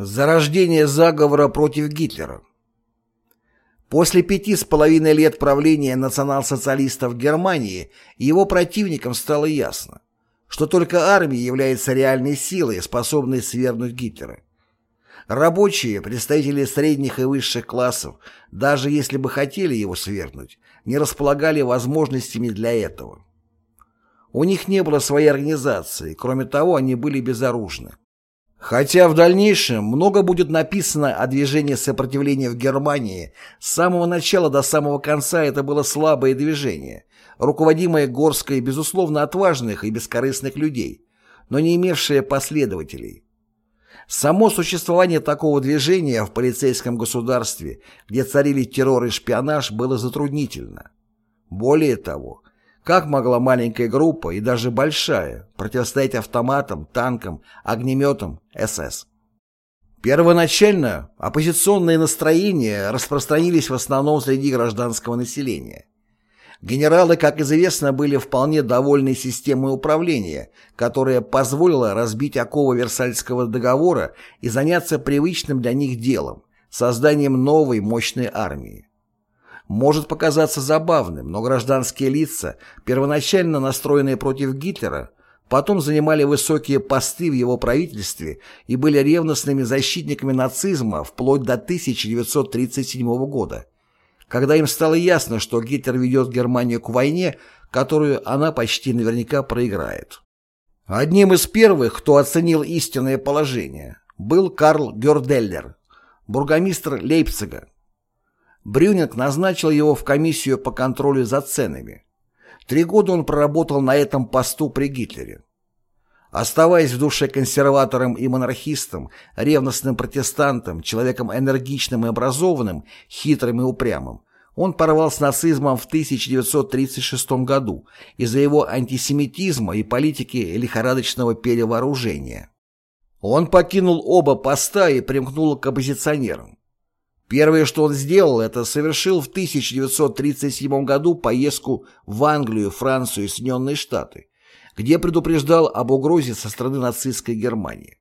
Зарождение заговора против Гитлера После пяти с половиной лет правления национал-социалистов Германии его противникам стало ясно, что только армия является реальной силой, способной свергнуть Гитлера. Рабочие, представители средних и высших классов, даже если бы хотели его свергнуть, не располагали возможностями для этого. У них не было своей организации, кроме того, они были безоружны. Хотя в дальнейшем много будет написано о движении сопротивления в Германии, с самого начала до самого конца это было слабое движение, руководимое горской, безусловно, отважных и бескорыстных людей, но не имевшее последователей. Само существование такого движения в полицейском государстве, где царили террор и шпионаж, было затруднительно. Более того, как могла маленькая группа и даже большая противостоять автоматам, танкам, огнеметам СС? Первоначально оппозиционные настроения распространились в основном среди гражданского населения. Генералы, как известно, были вполне довольны системой управления, которая позволила разбить оковы Версальского договора и заняться привычным для них делом – созданием новой мощной армии может показаться забавным, но гражданские лица, первоначально настроенные против Гитлера, потом занимали высокие посты в его правительстве и были ревностными защитниками нацизма вплоть до 1937 года, когда им стало ясно, что Гитлер ведет Германию к войне, которую она почти наверняка проиграет. Одним из первых, кто оценил истинное положение, был Карл Герделлер, бургомистр Лейпцига, Брюнинг назначил его в комиссию по контролю за ценами. Три года он проработал на этом посту при Гитлере. Оставаясь в душе консерватором и монархистом, ревностным протестантом, человеком энергичным и образованным, хитрым и упрямым, он порвал с нацизмом в 1936 году из-за его антисемитизма и политики лихорадочного перевооружения. Он покинул оба поста и примкнул к оппозиционерам. Первое, что он сделал, это совершил в 1937 году поездку в Англию, Францию и Соединенные Штаты, где предупреждал об угрозе со стороны нацистской Германии.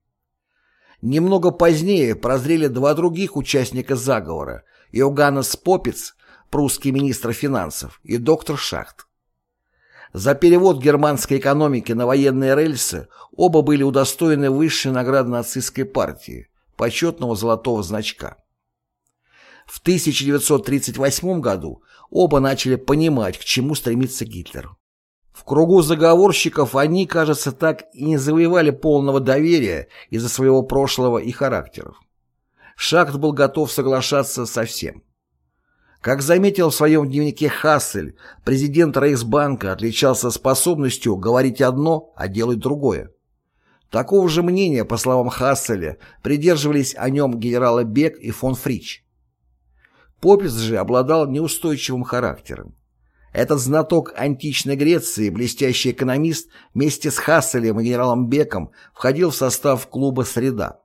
Немного позднее прозрели два других участника заговора – Иоганнес Попец, прусский министр финансов, и доктор Шахт. За перевод германской экономики на военные рельсы оба были удостоены высшей награды нацистской партии – почетного золотого значка. В 1938 году оба начали понимать, к чему стремится Гитлер. В кругу заговорщиков они, кажется, так и не завоевали полного доверия из-за своего прошлого и характеров. Шахт был готов соглашаться со всем. Как заметил в своем дневнике Хассель, президент Рейхсбанка отличался способностью говорить одно, а делать другое. Такого же мнения, по словам Хасселя, придерживались о нем генералы Бек и фон Фрич. Попис же обладал неустойчивым характером. Этот знаток античной Греции, блестящий экономист, вместе с Хасселем и генералом Беком входил в состав клуба «Среда».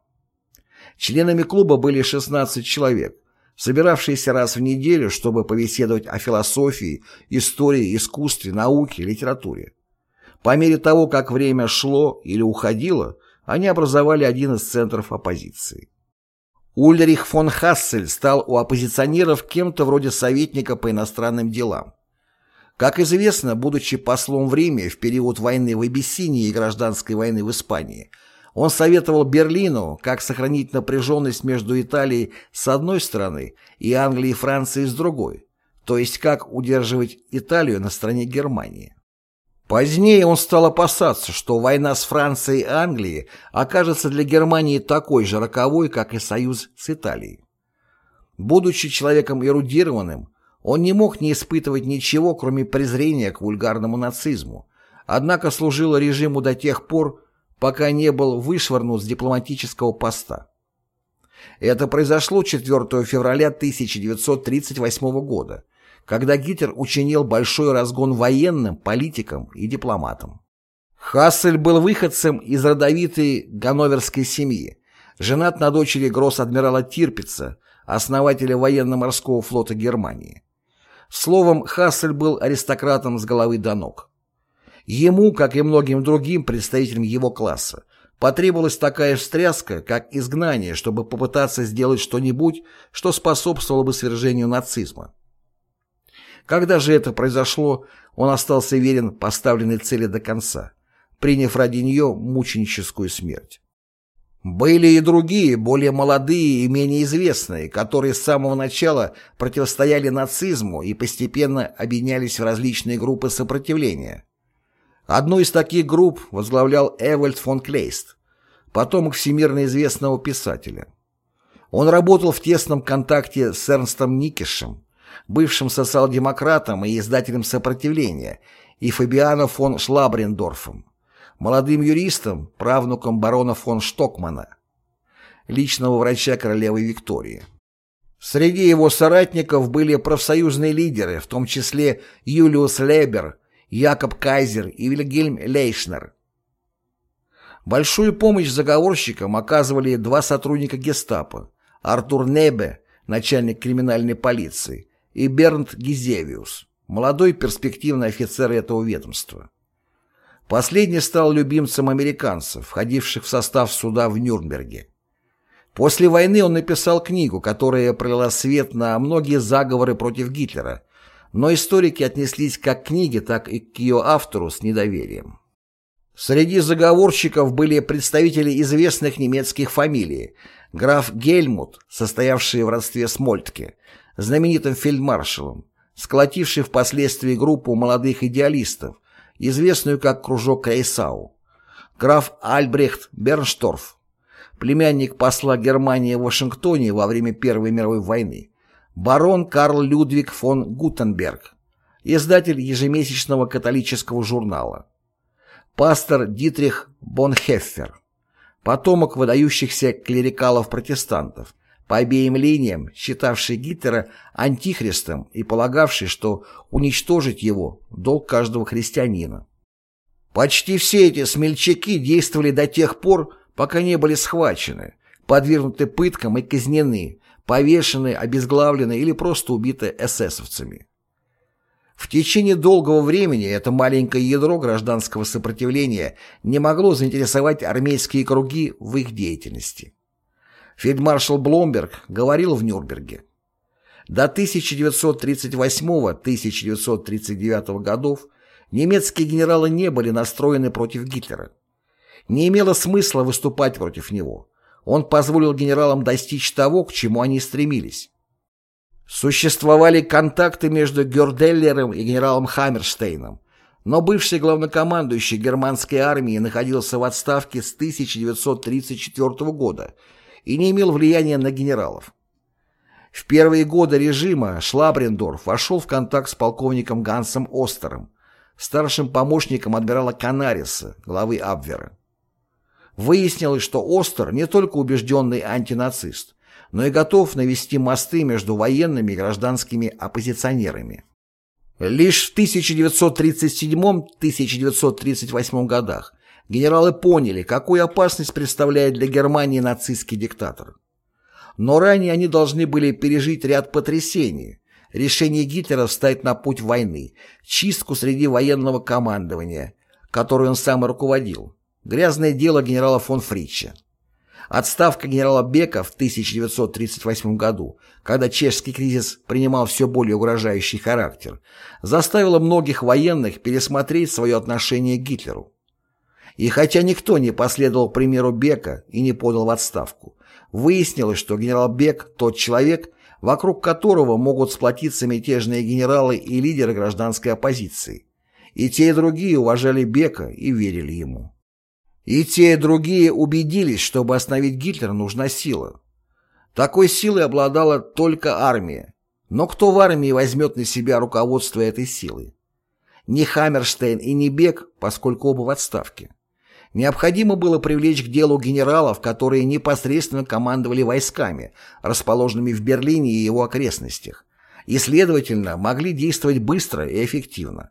Членами клуба были 16 человек, собиравшиеся раз в неделю, чтобы побеседовать о философии, истории, искусстве, науке, литературе. По мере того, как время шло или уходило, они образовали один из центров оппозиции. Ульрих фон Хассель стал у оппозиционеров кем-то вроде советника по иностранным делам. Как известно, будучи послом в Риме в период войны в Абиссинии и гражданской войны в Испании, он советовал Берлину, как сохранить напряженность между Италией с одной стороны и Англией и Францией с другой, то есть как удерживать Италию на стороне Германии. Позднее он стал опасаться, что война с Францией и Англией окажется для Германии такой же роковой, как и союз с Италией. Будучи человеком эрудированным, он не мог не испытывать ничего, кроме презрения к вульгарному нацизму, однако служил режиму до тех пор, пока не был вышвырнут с дипломатического поста. Это произошло 4 февраля 1938 года, когда Гитлер учинил большой разгон военным, политикам и дипломатам. Хассель был выходцем из родовитой ганноверской семьи, женат на дочери гросс-адмирала Тирпица, основателя военно-морского флота Германии. Словом, Хассель был аристократом с головы до ног. Ему, как и многим другим представителям его класса, Потребовалась такая встряска, как изгнание, чтобы попытаться сделать что-нибудь, что способствовало бы свержению нацизма. Когда же это произошло, он остался верен поставленной цели до конца, приняв ради нее мученическую смерть. Были и другие, более молодые и менее известные, которые с самого начала противостояли нацизму и постепенно объединялись в различные группы сопротивления. Одну из таких групп возглавлял Эвальд фон Клейст, потомок всемирно известного писателя. Он работал в тесном контакте с Эрнстом Никишем, бывшим социал-демократом и издателем «Сопротивления», и Фабиано фон Шлабрендорфом, молодым юристом, правнуком барона фон Штокмана, личного врача королевы Виктории. Среди его соратников были профсоюзные лидеры, в том числе Юлиус Лебер, Якоб Кайзер и Вильгельм Лейшнер. Большую помощь заговорщикам оказывали два сотрудника гестапо – Артур Небе, начальник криминальной полиции, и Бернт Гизевиус, молодой перспективный офицер этого ведомства. Последний стал любимцем американцев, входивших в состав суда в Нюрнберге. После войны он написал книгу, которая пролила свет на многие заговоры против Гитлера, но историки отнеслись как к книге, так и к ее автору с недоверием. Среди заговорщиков были представители известных немецких фамилий, граф Гельмут, состоявший в родстве с Мольтке, знаменитым фельдмаршалом, сколотивший впоследствии группу молодых идеалистов, известную как кружок Крейсау, граф Альбрехт Берншторф, племянник посла Германии в Вашингтоне во время Первой мировой войны, барон Карл Людвиг фон Гутенберг, издатель ежемесячного католического журнала, пастор Дитрих Бонхеффер, потомок выдающихся клерикалов-протестантов, по обеим линиям, считавший Гитлера антихристом и полагавший, что уничтожить его – долг каждого христианина. Почти все эти смельчаки действовали до тех пор, пока не были схвачены, подвергнуты пыткам и казнены, повешены, обезглавлены или просто убиты эсэсовцами. В течение долгого времени это маленькое ядро гражданского сопротивления не могло заинтересовать армейские круги в их деятельности. Фельдмаршал Бломберг говорил в Нюрнберге. До 1938-1939 годов немецкие генералы не были настроены против Гитлера. Не имело смысла выступать против него. Он позволил генералам достичь того, к чему они стремились. Существовали контакты между Герделлером и генералом Хаммерштейном, но бывший главнокомандующий германской армии находился в отставке с 1934 года и не имел влияния на генералов. В первые годы режима Шлабрендорф вошел в контакт с полковником Гансом Остером, старшим помощником адмирала Канариса, главы Абвера. Выяснилось, что Остер не только убежденный антинацист, но и готов навести мосты между военными и гражданскими оппозиционерами. Лишь в 1937-1938 годах генералы поняли, какую опасность представляет для Германии нацистский диктатор. Но ранее они должны были пережить ряд потрясений, решение Гитлера встать на путь войны, чистку среди военного командования, которой он сам и руководил, грязное дело генерала фон Фрича. Отставка генерала Бека в 1938 году, когда чешский кризис принимал все более угрожающий характер, заставила многих военных пересмотреть свое отношение к Гитлеру. И хотя никто не последовал примеру Бека и не подал в отставку, выяснилось, что генерал Бек – тот человек, вокруг которого могут сплотиться мятежные генералы и лидеры гражданской оппозиции. И те, и другие уважали Бека и верили ему. И те, и другие убедились, чтобы остановить Гитлера нужна сила. Такой силой обладала только армия. Но кто в армии возьмет на себя руководство этой силой? Ни Хаммерштейн и ни Бек, поскольку оба в отставке. Необходимо было привлечь к делу генералов, которые непосредственно командовали войсками, расположенными в Берлине и его окрестностях, и, следовательно, могли действовать быстро и эффективно.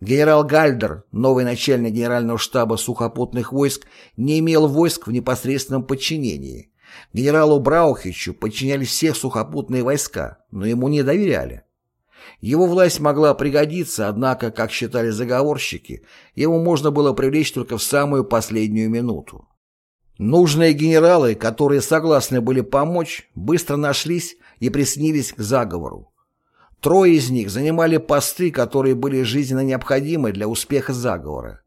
Генерал Гальдер, новый начальник генерального штаба сухопутных войск, не имел войск в непосредственном подчинении. Генералу Браухичу подчинялись все сухопутные войска, но ему не доверяли. Его власть могла пригодиться, однако, как считали заговорщики, его можно было привлечь только в самую последнюю минуту. Нужные генералы, которые согласны были помочь, быстро нашлись и приснились к заговору. Трое из них занимали посты, которые были жизненно необходимы для успеха заговора.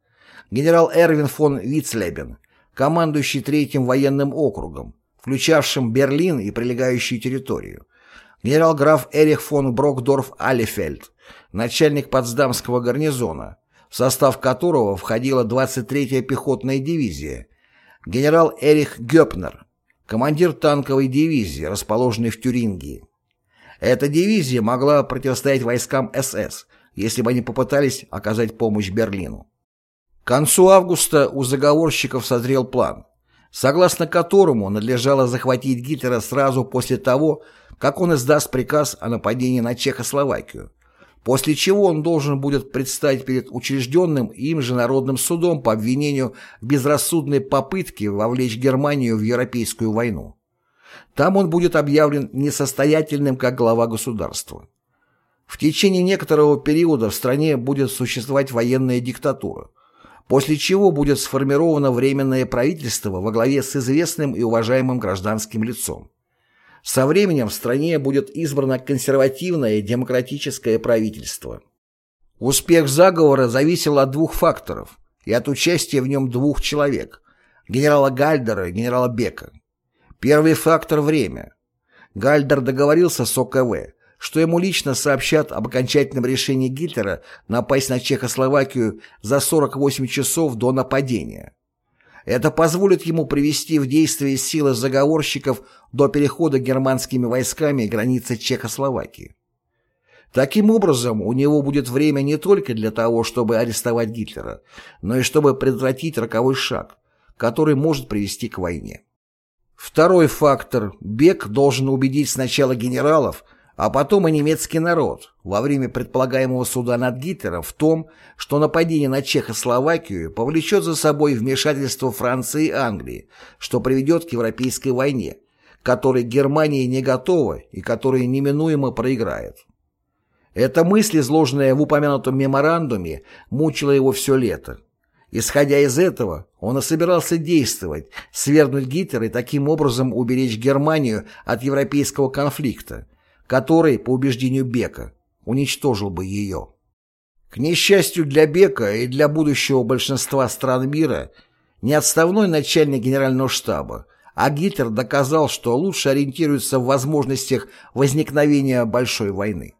Генерал Эрвин фон Вицлебен, командующий Третьим военным округом, включавшим Берлин и прилегающую территорию. Генерал-граф Эрих фон Брокдорф-Алефельд, начальник Потсдамского гарнизона, в состав которого входила 23-я пехотная дивизия, генерал Эрих Гёпнер, командир танковой дивизии, расположенной в Тюрингии. Эта дивизия могла противостоять войскам СС, если бы они попытались оказать помощь Берлину. К концу августа у заговорщиков созрел план, согласно которому надлежало захватить Гитлера сразу после того, как он издаст приказ о нападении на Чехословакию, после чего он должен будет предстать перед учрежденным им же народным судом по обвинению в безрассудной попытке вовлечь Германию в Европейскую войну. Там он будет объявлен несостоятельным как глава государства. В течение некоторого периода в стране будет существовать военная диктатура, после чего будет сформировано временное правительство во главе с известным и уважаемым гражданским лицом. Со временем в стране будет избрано консервативное демократическое правительство. Успех заговора зависел от двух факторов и от участия в нем двух человек – генерала Гальдера и генерала Бека. Первый фактор – время. Гальдер договорился с ОКВ, что ему лично сообщат об окончательном решении Гитлера напасть на Чехословакию за 48 часов до нападения. Это позволит ему привести в действие силы заговорщиков до перехода германскими войсками границы Чехословакии. Таким образом, у него будет время не только для того, чтобы арестовать Гитлера, но и чтобы предотвратить роковой шаг, который может привести к войне. Второй фактор – Бек должен убедить сначала генералов – а потом и немецкий народ во время предполагаемого суда над Гитлером в том, что нападение на Чехословакию повлечет за собой вмешательство Франции и Англии, что приведет к Европейской войне, которой Германия не готова и которая неминуемо проиграет. Эта мысль, изложенная в упомянутом меморандуме, мучила его все лето. Исходя из этого, он и собирался действовать, свергнуть Гитлера и таким образом уберечь Германию от европейского конфликта, который, по убеждению Бека, уничтожил бы ее. К несчастью для Бека и для будущего большинства стран мира, не отставной начальник генерального штаба, а Гитлер доказал, что лучше ориентируется в возможностях возникновения большой войны.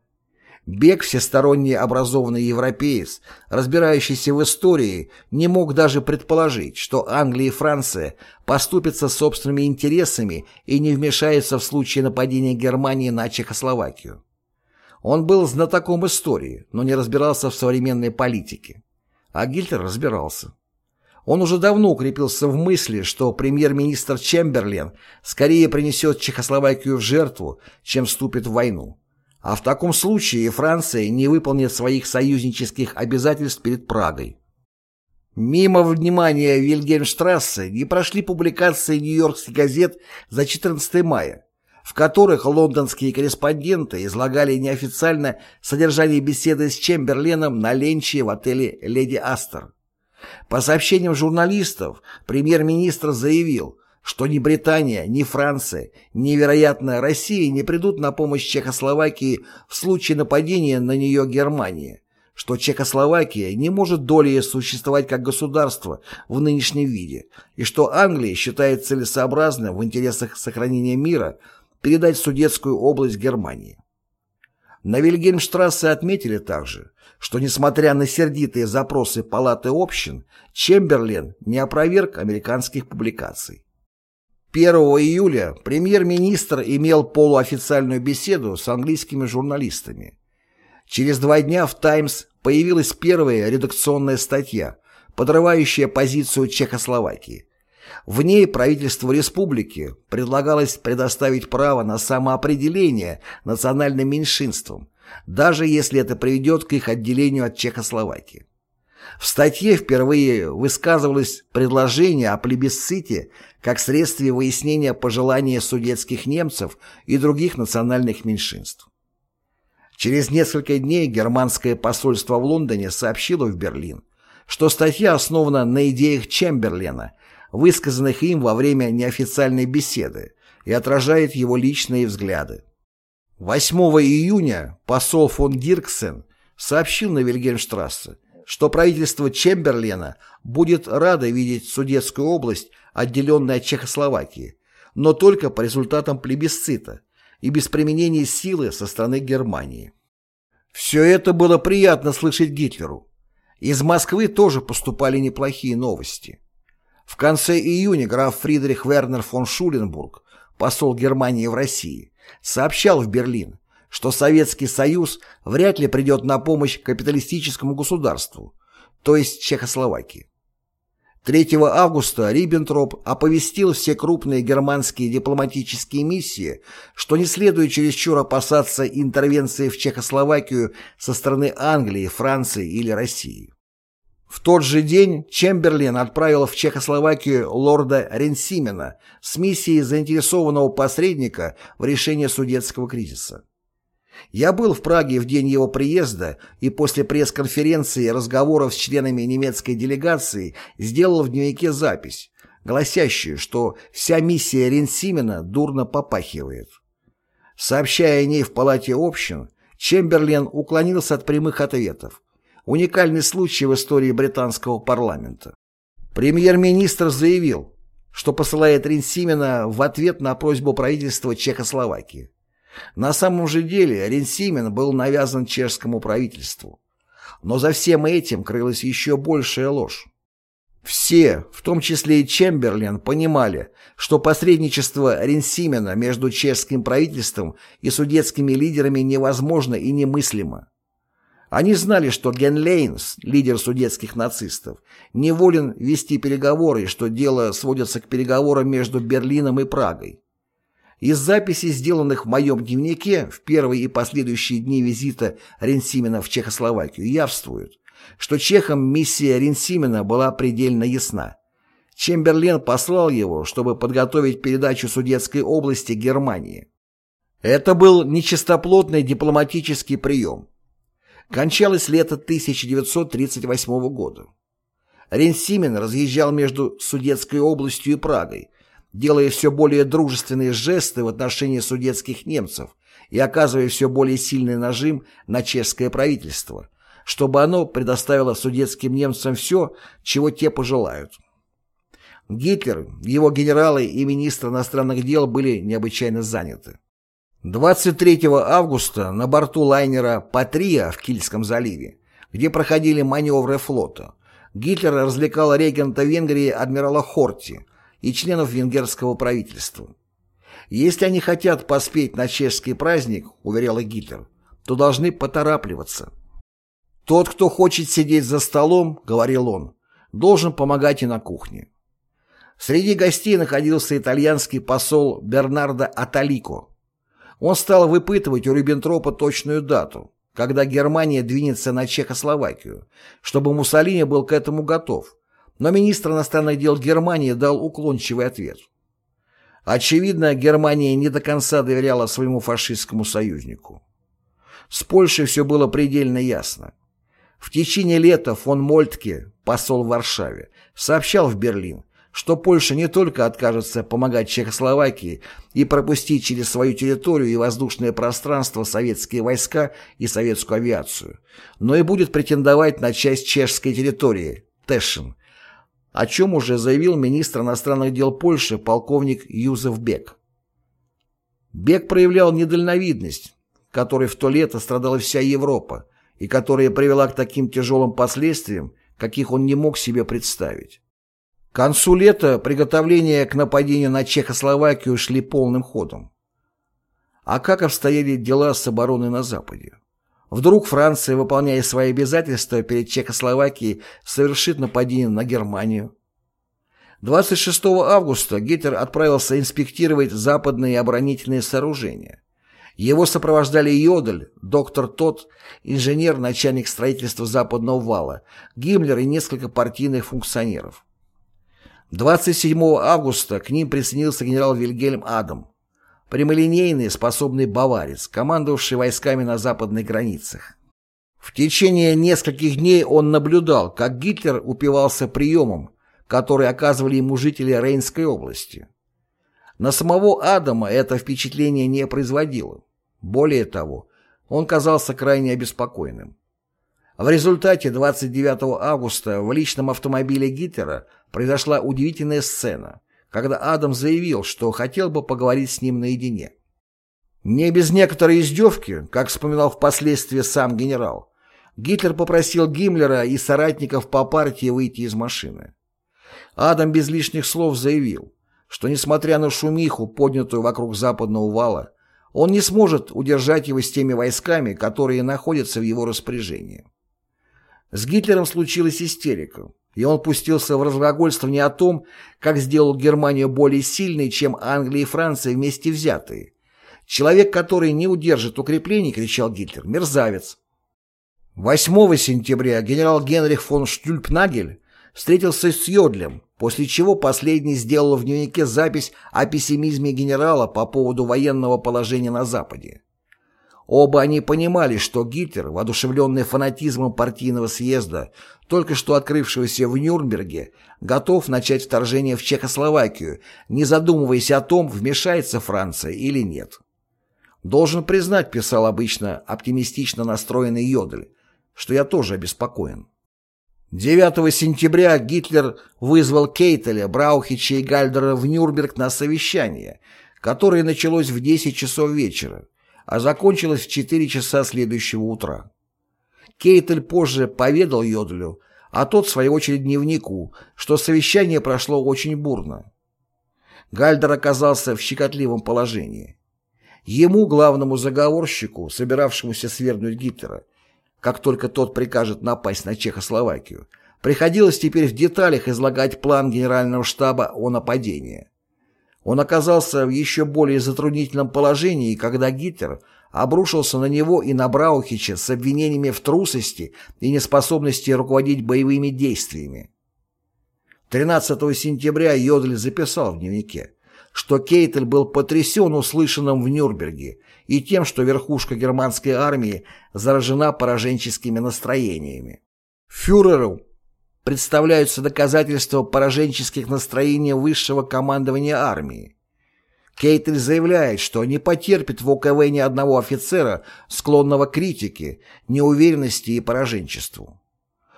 Бек, всесторонне образованный европеец, разбирающийся в истории, не мог даже предположить, что Англия и Франция поступятся собственными интересами и не вмешаются в случае нападения Германии на Чехословакию. Он был знатоком истории, но не разбирался в современной политике. А Гитлер разбирался. Он уже давно укрепился в мысли, что премьер-министр Чемберлен скорее принесет Чехословакию в жертву, чем вступит в войну. А в таком случае Франция не выполнит своих союзнических обязательств перед Прагой. Мимо внимания Вильгельмштрассе не прошли публикации нью-йоркских газет за 14 мая, в которых лондонские корреспонденты излагали неофициально содержание беседы с Чемберленом на ленче в отеле «Леди Астер». По сообщениям журналистов, премьер-министр заявил, что ни Британия, ни Франция, ни, вероятно, Россия не придут на помощь Чехословакии в случае нападения на нее Германии, что Чехословакия не может долей существовать как государство в нынешнем виде, и что Англия считает целесообразным в интересах сохранения мира передать Судетскую область Германии. На Вильгельмштрассе отметили также, что несмотря на сердитые запросы Палаты общин, Чемберлен не опроверг американских публикаций. 1 июля премьер-министр имел полуофициальную беседу с английскими журналистами. Через два дня в «Таймс» появилась первая редакционная статья, подрывающая позицию Чехословакии. В ней правительству республики предлагалось предоставить право на самоопределение национальным меньшинствам, даже если это приведет к их отделению от Чехословакии. В статье впервые высказывалось предложение о плебисците как средстве выяснения пожелания судетских немцев и других национальных меньшинств. Через несколько дней германское посольство в Лондоне сообщило в Берлин, что статья основана на идеях Чемберлена, высказанных им во время неофициальной беседы, и отражает его личные взгляды. 8 июня посол фон Дирксен сообщил на Вильгельмштрассе, что правительство Чемберлена будет радо видеть Судетскую область, отделенной от Чехословакии, но только по результатам плебисцита и без применения силы со стороны Германии. Все это было приятно слышать Гитлеру. Из Москвы тоже поступали неплохие новости. В конце июня граф Фридрих Вернер фон Шуленбург, посол Германии в России, сообщал в Берлин, что Советский Союз вряд ли придет на помощь капиталистическому государству, то есть Чехословакии. 3 августа Риббентроп оповестил все крупные германские дипломатические миссии, что не следует чересчур опасаться интервенции в Чехословакию со стороны Англии, Франции или России. В тот же день Чемберлен отправил в Чехословакию лорда Ренсимена с миссией заинтересованного посредника в решении судетского кризиса. Я был в Праге в день его приезда и после пресс-конференции и разговоров с членами немецкой делегации сделал в дневнике запись, гласящую, что вся миссия Ренсимена дурно попахивает. Сообщая о ней в Палате общин, Чемберлен уклонился от прямых ответов. Уникальный случай в истории британского парламента. Премьер-министр заявил, что посылает Ренсимена в ответ на просьбу правительства Чехословакии. На самом же деле Ренсимен был навязан чешскому правительству. Но за всем этим крылась еще большая ложь. Все, в том числе и Чемберлен, понимали, что посредничество Ренсимена между чешским правительством и судетскими лидерами невозможно и немыслимо. Они знали, что Генлейнс, лидер судетских нацистов, не волен вести переговоры и что дело сводится к переговорам между Берлином и Прагой. Из записей, сделанных в моем дневнике в первые и последующие дни визита Ренсимена в Чехословакию, явствует, что чехам миссия Ренсимена была предельно ясна. Чемберлен послал его, чтобы подготовить передачу Судетской области Германии. Это был нечистоплотный дипломатический прием. Кончалось лето 1938 года. Ренсимен разъезжал между Судетской областью и Прагой, делая все более дружественные жесты в отношении судетских немцев и оказывая все более сильный нажим на чешское правительство, чтобы оно предоставило судетским немцам все, чего те пожелают. Гитлер, его генералы и министр иностранных дел были необычайно заняты. 23 августа на борту лайнера «Патрия» в Кильском заливе, где проходили маневры флота, Гитлер развлекал регента Венгрии адмирала Хорти, и членов венгерского правительства. Если они хотят поспеть на чешский праздник, уверял Гитлер, то должны поторапливаться. Тот, кто хочет сидеть за столом, говорил он, должен помогать и на кухне. Среди гостей находился итальянский посол Бернардо Аталико. Он стал выпытывать у Риббентропа точную дату, когда Германия двинется на Чехословакию, чтобы Муссолини был к этому готов, но министр иностранных дел Германии дал уклончивый ответ. Очевидно, Германия не до конца доверяла своему фашистскому союзнику. С Польшей все было предельно ясно. В течение лета фон Мольтке, посол в Варшаве, сообщал в Берлин, что Польша не только откажется помогать Чехословакии и пропустить через свою территорию и воздушное пространство советские войска и советскую авиацию, но и будет претендовать на часть чешской территории, Тэшин, о чем уже заявил министр иностранных дел Польши полковник Юзеф Бек. Бек проявлял недальновидность, которой в то лето страдала вся Европа, и которая привела к таким тяжелым последствиям, каких он не мог себе представить. К концу лета приготовления к нападению на Чехословакию шли полным ходом. А как обстояли дела с обороной на Западе? Вдруг Франция, выполняя свои обязательства перед Чехословакией, совершит нападение на Германию. 26 августа Гитлер отправился инспектировать западные оборонительные сооружения. Его сопровождали Йодель, доктор Тот, инженер, начальник строительства западного вала, Гиммлер и несколько партийных функционеров. 27 августа к ним присоединился генерал Вильгельм Адам, прямолинейный, способный баварец, командовавший войсками на западных границах. В течение нескольких дней он наблюдал, как Гитлер упивался приемом, которые оказывали ему жители Рейнской области. На самого Адама это впечатление не производило. Более того, он казался крайне обеспокоенным. В результате 29 августа в личном автомобиле Гитлера произошла удивительная сцена, когда Адам заявил, что хотел бы поговорить с ним наедине. Не без некоторой издевки, как вспоминал впоследствии сам генерал, Гитлер попросил Гиммлера и соратников по партии выйти из машины. Адам без лишних слов заявил, что несмотря на шумиху, поднятую вокруг западного вала, он не сможет удержать его с теми войсками, которые находятся в его распоряжении. С Гитлером случилась истерика, и он пустился в разглагольствование о том, как сделал Германию более сильной, чем Англия и Франция вместе взятые. Человек, который не удержит укреплений, кричал Гитлер, мерзавец. 8 сентября генерал Генрих фон Штюльпнагель встретился с Йодлем, после чего последний сделал в дневнике запись о пессимизме генерала по поводу военного положения на Западе. Оба они понимали, что Гитлер, воодушевленный фанатизмом партийного съезда, только что открывшегося в Нюрнберге, готов начать вторжение в Чехословакию, не задумываясь о том, вмешается Франция или нет. «Должен признать», — писал обычно оптимистично настроенный Йодель, что я тоже обеспокоен. 9 сентября Гитлер вызвал Кейтеля, Браухича и Гальдера в Нюрнберг на совещание, которое началось в 10 часов вечера, а закончилось в 4 часа следующего утра. Кейтель позже поведал Йодлю, а тот, в свою очередь, дневнику, что совещание прошло очень бурно. Гальдер оказался в щекотливом положении. Ему, главному заговорщику, собиравшемуся свергнуть Гитлера, как только тот прикажет напасть на Чехословакию, приходилось теперь в деталях излагать план генерального штаба о нападении. Он оказался в еще более затруднительном положении, когда Гитлер обрушился на него и на Браухича с обвинениями в трусости и неспособности руководить боевыми действиями. 13 сентября Йодль записал в дневнике, что Кейтель был потрясен услышанным в Нюрнберге и тем, что верхушка германской армии заражена пораженческими настроениями. Фюреру представляются доказательства пораженческих настроений высшего командования армии. Кейтель заявляет, что не потерпит в ОКВ ни одного офицера, склонного к критике, неуверенности и пораженчеству.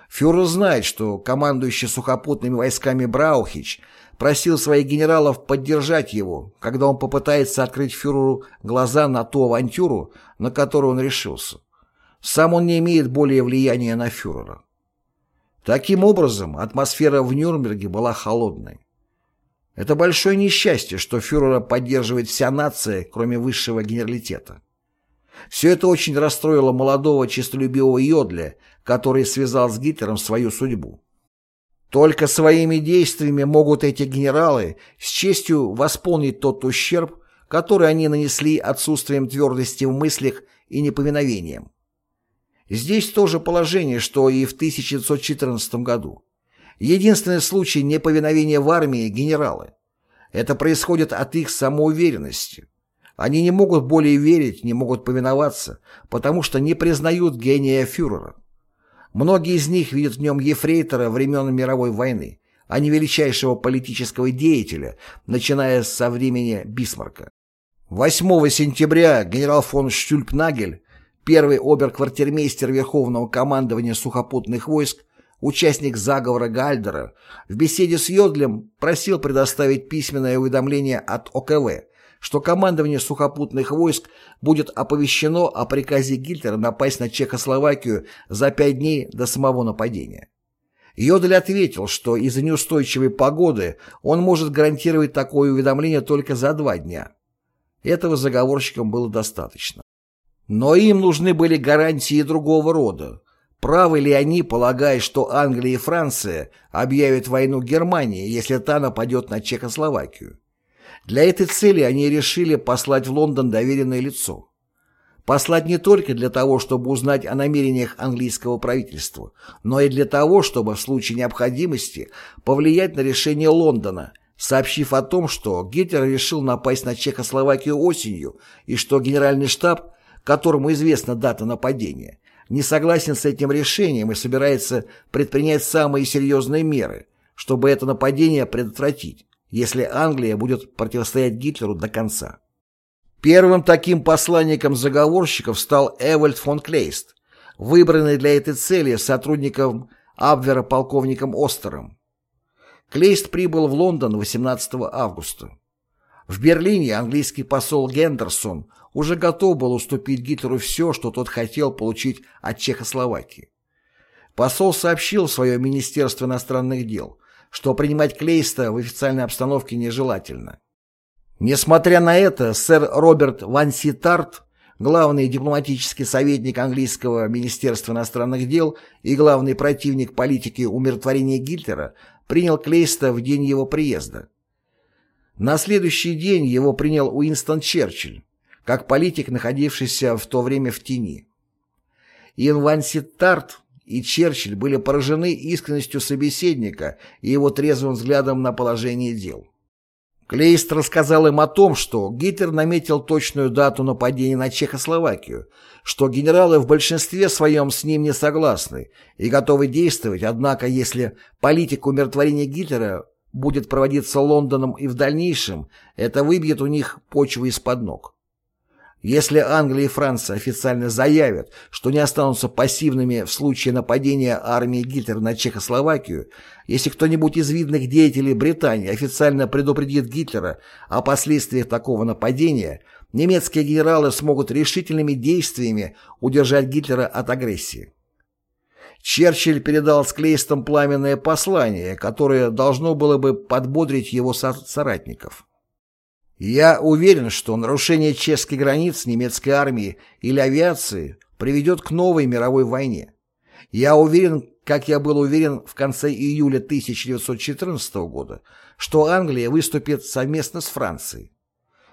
Фюрер знает, что командующий сухопутными войсками Браухич просил своих генералов поддержать его, когда он попытается открыть фюреру глаза на ту авантюру, на которую он решился. Сам он не имеет более влияния на фюрера. Таким образом, атмосфера в Нюрнберге была холодной. Это большое несчастье, что фюрера поддерживает вся нация, кроме высшего генералитета. Все это очень расстроило молодого честолюбивого Йодля, который связал с Гитлером свою судьбу. Только своими действиями могут эти генералы с честью восполнить тот ущерб, который они нанесли отсутствием твердости в мыслях и неповиновением. Здесь то же положение, что и в 1914 году. Единственный случай неповиновения в армии – генералы. Это происходит от их самоуверенности. Они не могут более верить, не могут повиноваться, потому что не признают гения фюрера. Многие из них видят в нем ефрейтора времен мировой войны, а не величайшего политического деятеля, начиная со времени Бисмарка. 8 сентября генерал фон Штюльпнагель Первый оберквартирмейстер Верховного командования сухопутных войск, участник заговора Гальдера, в беседе с Йодлем просил предоставить письменное уведомление от ОКВ, что командование сухопутных войск будет оповещено о приказе Гитлера напасть на Чехословакию за пять дней до самого нападения. Йодль ответил, что из-за неустойчивой погоды он может гарантировать такое уведомление только за два дня. Этого заговорщикам было достаточно. Но им нужны были гарантии другого рода. Правы ли они, полагая, что Англия и Франция объявят войну Германии, если та нападет на Чехословакию? Для этой цели они решили послать в Лондон доверенное лицо. Послать не только для того, чтобы узнать о намерениях английского правительства, но и для того, чтобы в случае необходимости повлиять на решение Лондона, сообщив о том, что Гитлер решил напасть на Чехословакию осенью и что Генеральный штаб которому известна дата нападения, не согласен с этим решением и собирается предпринять самые серьезные меры, чтобы это нападение предотвратить, если Англия будет противостоять Гитлеру до конца. Первым таким посланником заговорщиков стал Эвальд фон Клейст, выбранный для этой цели сотрудником Абвера полковником Остером. Клейст прибыл в Лондон 18 августа. В Берлине английский посол Гендерсон уже готов был уступить Гитлеру все, что тот хотел получить от Чехословакии. Посол сообщил в свое Министерство иностранных дел, что принимать Клейста в официальной обстановке нежелательно. Несмотря на это, сэр Роберт Ванситарт, главный дипломатический советник английского Министерства иностранных дел и главный противник политики умиротворения Гитлера, принял Клейста в день его приезда. На следующий день его принял Уинстон Черчилль, как политик, находившийся в то время в тени. Инванситарт и Черчилль были поражены искренностью собеседника и его трезвым взглядом на положение дел. Клейст рассказал им о том, что Гитлер наметил точную дату нападения на Чехословакию, что генералы в большинстве своем с ним не согласны и готовы действовать, однако если политика умиротворения Гитлера будет проводиться Лондоном и в дальнейшем, это выбьет у них почву из-под ног. Если Англия и Франция официально заявят, что не останутся пассивными в случае нападения армии Гитлера на Чехословакию, если кто-нибудь из видных деятелей Британии официально предупредит Гитлера о последствиях такого нападения, немецкие генералы смогут решительными действиями удержать Гитлера от агрессии. Черчилль передал с Клейстом пламенное послание, которое должно было бы подбодрить его соратников. Я уверен, что нарушение чешских границ немецкой армии или авиации приведет к новой мировой войне. Я уверен, как я был уверен в конце июля 1914 года, что Англия выступит совместно с Францией.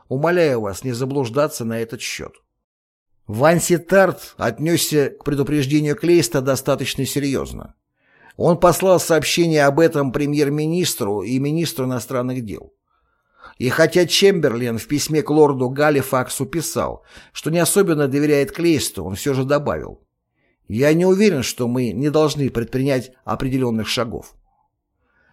Умоляю вас не заблуждаться на этот счет. Ванси Тарт отнесся к предупреждению Клейста достаточно серьезно. Он послал сообщение об этом премьер-министру и министру иностранных дел. И хотя Чемберлен в письме к лорду Галифаксу писал, что не особенно доверяет Клейсту, он все же добавил «Я не уверен, что мы не должны предпринять определенных шагов».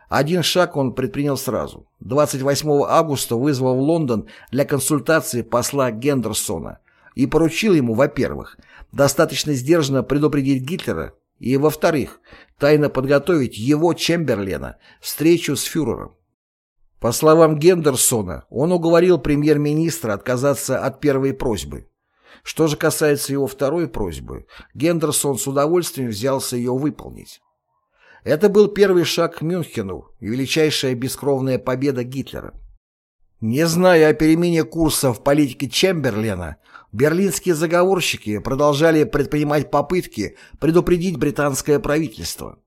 Один шаг он предпринял сразу. 28 августа вызвал в Лондон для консультации посла Гендерсона и поручил ему, во-первых, достаточно сдержанно предупредить Гитлера, и, во-вторых, тайно подготовить его, Чемберлена, встречу с фюрером. По словам Гендерсона, он уговорил премьер-министра отказаться от первой просьбы. Что же касается его второй просьбы, Гендерсон с удовольствием взялся ее выполнить. Это был первый шаг к Мюнхену и величайшая бескровная победа Гитлера. Не зная о перемене курса в политике Чемберлена, берлинские заговорщики продолжали предпринимать попытки предупредить британское правительство.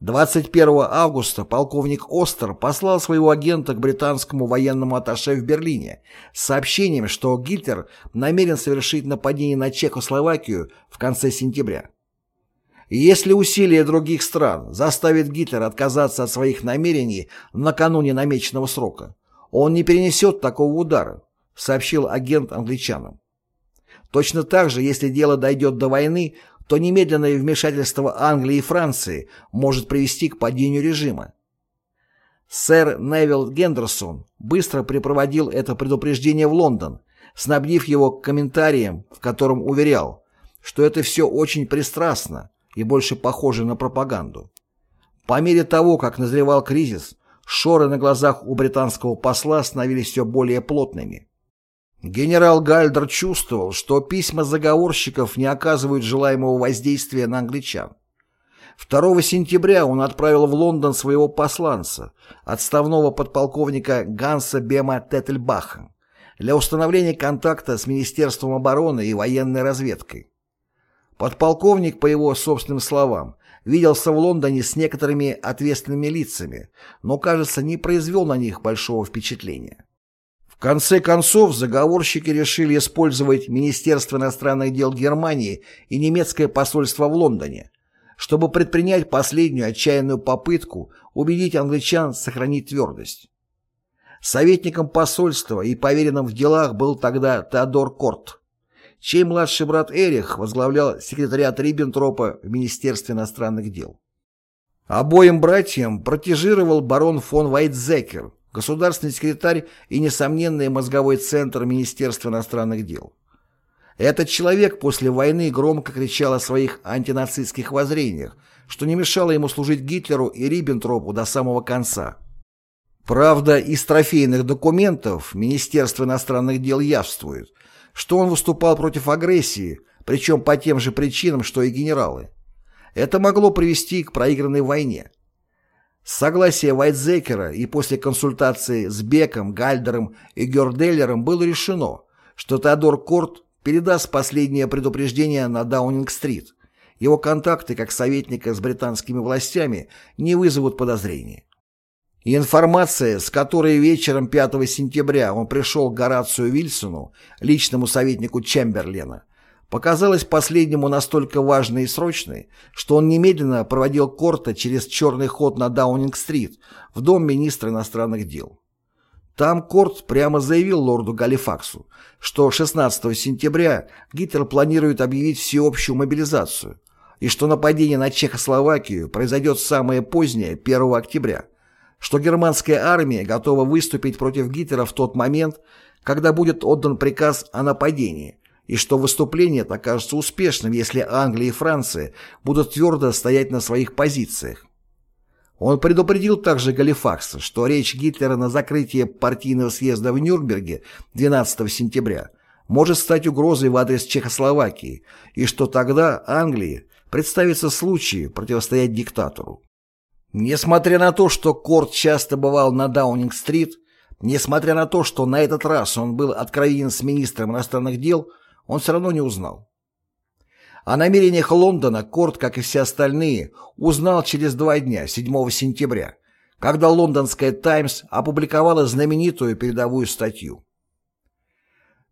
21 августа полковник Остер послал своего агента к британскому военному атташе в Берлине с сообщением, что Гитлер намерен совершить нападение на Чехословакию в конце сентября. Если усилия других стран заставят Гитлера отказаться от своих намерений накануне намеченного срока, он не перенесет такого удара, сообщил агент англичанам. Точно так же, если дело дойдет до войны, то немедленное вмешательство Англии и Франции может привести к падению режима. Сэр Невилл Гендерсон быстро припроводил это предупреждение в Лондон, снабдив его комментарием, в котором уверял, что это все очень пристрастно и больше похоже на пропаганду. По мере того, как назревал кризис, шоры на глазах у британского посла становились все более плотными. Генерал Гальдер чувствовал, что письма заговорщиков не оказывают желаемого воздействия на англичан. 2 сентября он отправил в Лондон своего посланца, отставного подполковника Ганса Бема Теттельбаха, для установления контакта с Министерством обороны и военной разведкой. Подполковник, по его собственным словам, виделся в Лондоне с некоторыми ответственными лицами, но, кажется, не произвел на них большого впечатления. В конце концов, заговорщики решили использовать Министерство иностранных дел Германии и немецкое посольство в Лондоне, чтобы предпринять последнюю отчаянную попытку убедить англичан сохранить твердость. Советником посольства и поверенным в делах был тогда Теодор Корт, чей младший брат Эрих возглавлял секретариат Риббентропа в Министерстве иностранных дел. Обоим братьям протежировал барон фон Вайтзекер, государственный секретарь и несомненный мозговой центр Министерства иностранных дел. Этот человек после войны громко кричал о своих антинацистских воззрениях, что не мешало ему служить Гитлеру и Риббентропу до самого конца. Правда, из трофейных документов Министерства иностранных дел явствует, что он выступал против агрессии, причем по тем же причинам, что и генералы. Это могло привести к проигранной войне. С согласия Вайтзекера и после консультации с Беком, Гальдером и Герделлером было решено, что Теодор Корт передаст последнее предупреждение на Даунинг-стрит. Его контакты как советника с британскими властями не вызовут подозрений. информация, с которой вечером 5 сентября он пришел к Горацию Вильсону, личному советнику Чемберлена, показалась последнему настолько важной и срочной, что он немедленно проводил Корта через черный ход на Даунинг-стрит в дом министра иностранных дел. Там Корт прямо заявил лорду Галифаксу, что 16 сентября Гитлер планирует объявить всеобщую мобилизацию, и что нападение на Чехословакию произойдет самое позднее 1 октября, что германская армия готова выступить против Гитлера в тот момент, когда будет отдан приказ о нападении, и что выступление окажется успешным, если Англия и Франция будут твердо стоять на своих позициях. Он предупредил также Галифакса, что речь Гитлера на закрытии партийного съезда в Нюрнберге 12 сентября может стать угрозой в адрес Чехословакии, и что тогда Англии представится случай противостоять диктатору. Несмотря на то, что Корт часто бывал на Даунинг-стрит, несмотря на то, что на этот раз он был откровенен с министром иностранных дел, он все равно не узнал. О намерениях Лондона Корт, как и все остальные, узнал через два дня, 7 сентября, когда лондонская «Таймс» опубликовала знаменитую передовую статью.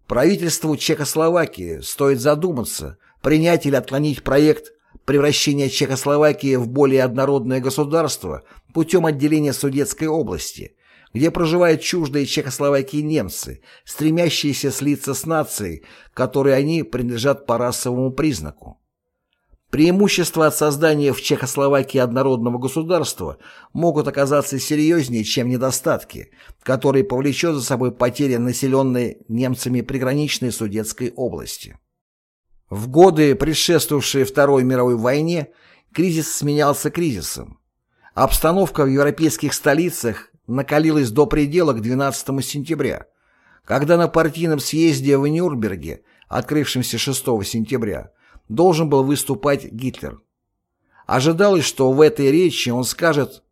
Правительству Чехословакии стоит задуматься, принять или отклонить проект превращения Чехословакии в более однородное государство путем отделения Судетской области, где проживают чуждые Чехословакии немцы, стремящиеся слиться с нацией, которой они принадлежат по расовому признаку. Преимущества от создания в Чехословакии однородного государства могут оказаться серьезнее, чем недостатки, которые повлечет за собой потеря населенной немцами приграничной Судетской области. В годы, предшествовавшие Второй мировой войне, кризис сменялся кризисом. Обстановка в европейских столицах накалилась до предела к 12 сентября, когда на партийном съезде в Нюрнберге, открывшемся 6 сентября, должен был выступать Гитлер. Ожидалось, что в этой речи он скажет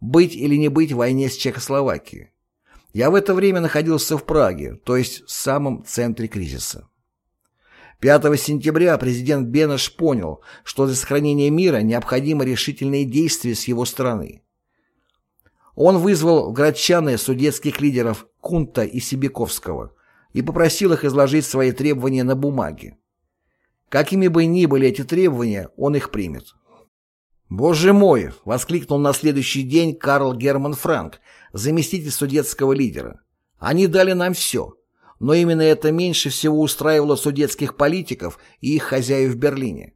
«быть или не быть в войне с Чехословакией». Я в это время находился в Праге, то есть в самом центре кризиса. 5 сентября президент Бенеш понял, что для сохранения мира необходимы решительные действия с его стороны. Он вызвал в Градчаны судетских лидеров Кунта и Сибиковского и попросил их изложить свои требования на бумаге. Какими бы ни были эти требования, он их примет. «Боже мой!» — воскликнул на следующий день Карл Герман Франк, заместитель судетского лидера. «Они дали нам все, но именно это меньше всего устраивало судетских политиков и их хозяев в Берлине.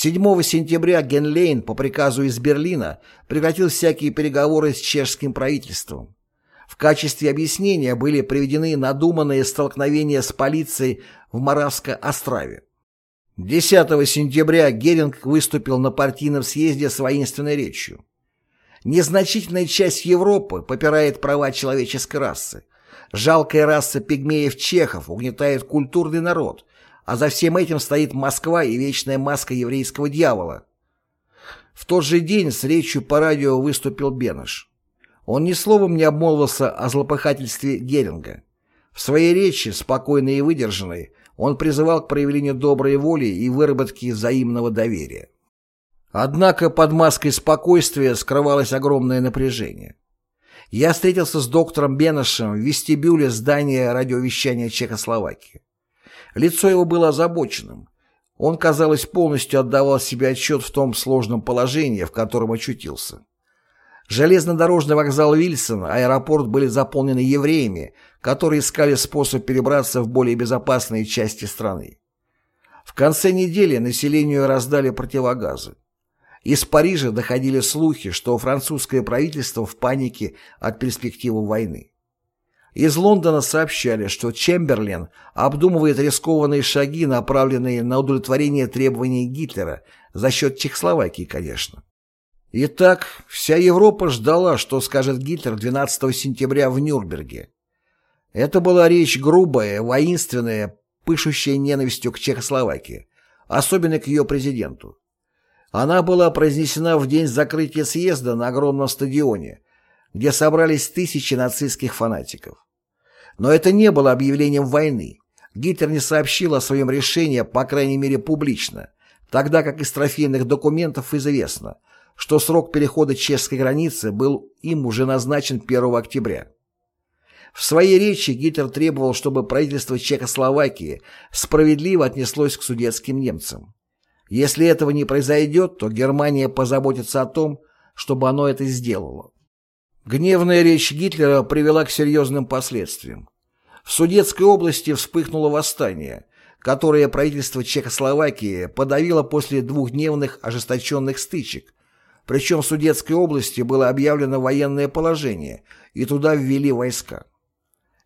7 сентября Генлейн по приказу из Берлина прекратил всякие переговоры с чешским правительством. В качестве объяснения были приведены надуманные столкновения с полицией в Моравско-Острове. 10 сентября Геринг выступил на партийном съезде с воинственной речью. Незначительная часть Европы попирает права человеческой расы. Жалкая раса пигмеев-чехов угнетает культурный народ, а за всем этим стоит Москва и вечная маска еврейского дьявола. В тот же день с речью по радио выступил Бенеш. Он ни словом не обмолвился о злопыхательстве Геринга. В своей речи, спокойной и выдержанной, он призывал к проявлению доброй воли и выработке взаимного доверия. Однако под маской спокойствия скрывалось огромное напряжение. Я встретился с доктором Бенешем в вестибюле здания радиовещания Чехословакии. Лицо его было озабоченным. Он, казалось, полностью отдавал себе отчет в том сложном положении, в котором очутился. Железнодорожный вокзал Вильсон, аэропорт были заполнены евреями, которые искали способ перебраться в более безопасные части страны. В конце недели населению раздали противогазы. Из Парижа доходили слухи, что французское правительство в панике от перспективы войны. Из Лондона сообщали, что Чемберлен обдумывает рискованные шаги, направленные на удовлетворение требований Гитлера, за счет Чехословакии, конечно. Итак, вся Европа ждала, что скажет Гитлер 12 сентября в Нюрнберге. Это была речь грубая, воинственная, пышущая ненавистью к Чехословакии, особенно к ее президенту. Она была произнесена в день закрытия съезда на огромном стадионе, где собрались тысячи нацистских фанатиков. Но это не было объявлением войны. Гитлер не сообщил о своем решении, по крайней мере, публично, тогда как из трофейных документов известно, что срок перехода чешской границы был им уже назначен 1 октября. В своей речи Гитлер требовал, чтобы правительство Чехословакии справедливо отнеслось к судетским немцам. Если этого не произойдет, то Германия позаботится о том, чтобы оно это сделало. Гневная речь Гитлера привела к серьезным последствиям. В Судетской области вспыхнуло восстание, которое правительство Чехословакии подавило после двухдневных ожесточенных стычек. Причем в Судетской области было объявлено военное положение, и туда ввели войска.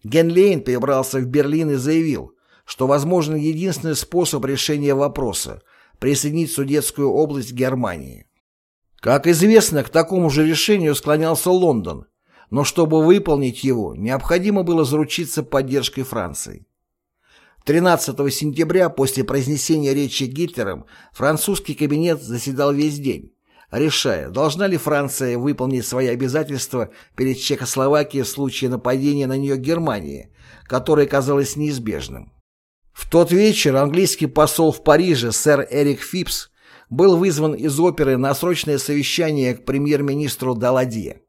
Генлейн перебрался в Берлин и заявил, что возможен единственный способ решения вопроса – присоединить Судетскую область к Германии. Как известно, к такому же решению склонялся Лондон, но чтобы выполнить его, необходимо было заручиться поддержкой Франции. 13 сентября после произнесения речи Гитлером французский кабинет заседал весь день, решая, должна ли Франция выполнить свои обязательства перед Чехословакией в случае нападения на нее Германии, которое казалось неизбежным. В тот вечер английский посол в Париже сэр Эрик Фипс был вызван из оперы на срочное совещание к премьер-министру Даладье.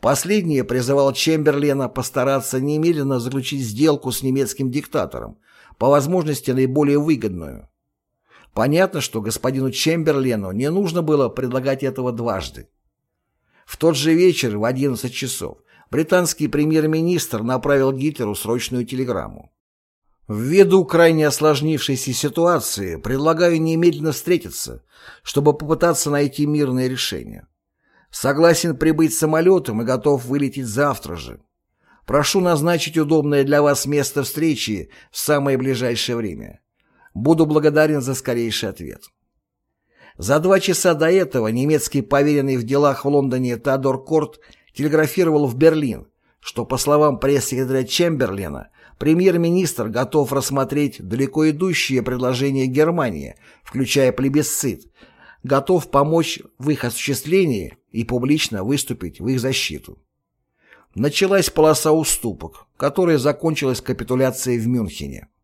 Последний призывал Чемберлена постараться немедленно заключить сделку с немецким диктатором, по возможности наиболее выгодную. Понятно, что господину Чемберлену не нужно было предлагать этого дважды. В тот же вечер в 11 часов британский премьер-министр направил Гитлеру срочную телеграмму. Ввиду крайне осложнившейся ситуации, предлагаю немедленно встретиться, чтобы попытаться найти мирное решение. Согласен прибыть самолетом и готов вылететь завтра же. Прошу назначить удобное для вас место встречи в самое ближайшее время. Буду благодарен за скорейший ответ. За два часа до этого немецкий поверенный в делах в Лондоне Теодор Корт телеграфировал в Берлин, что, по словам пресс-секретаря Чемберлена, премьер-министр готов рассмотреть далеко идущие предложения Германии, включая плебисцит, готов помочь в их осуществлении и публично выступить в их защиту. Началась полоса уступок, которая закончилась капитуляцией в Мюнхене.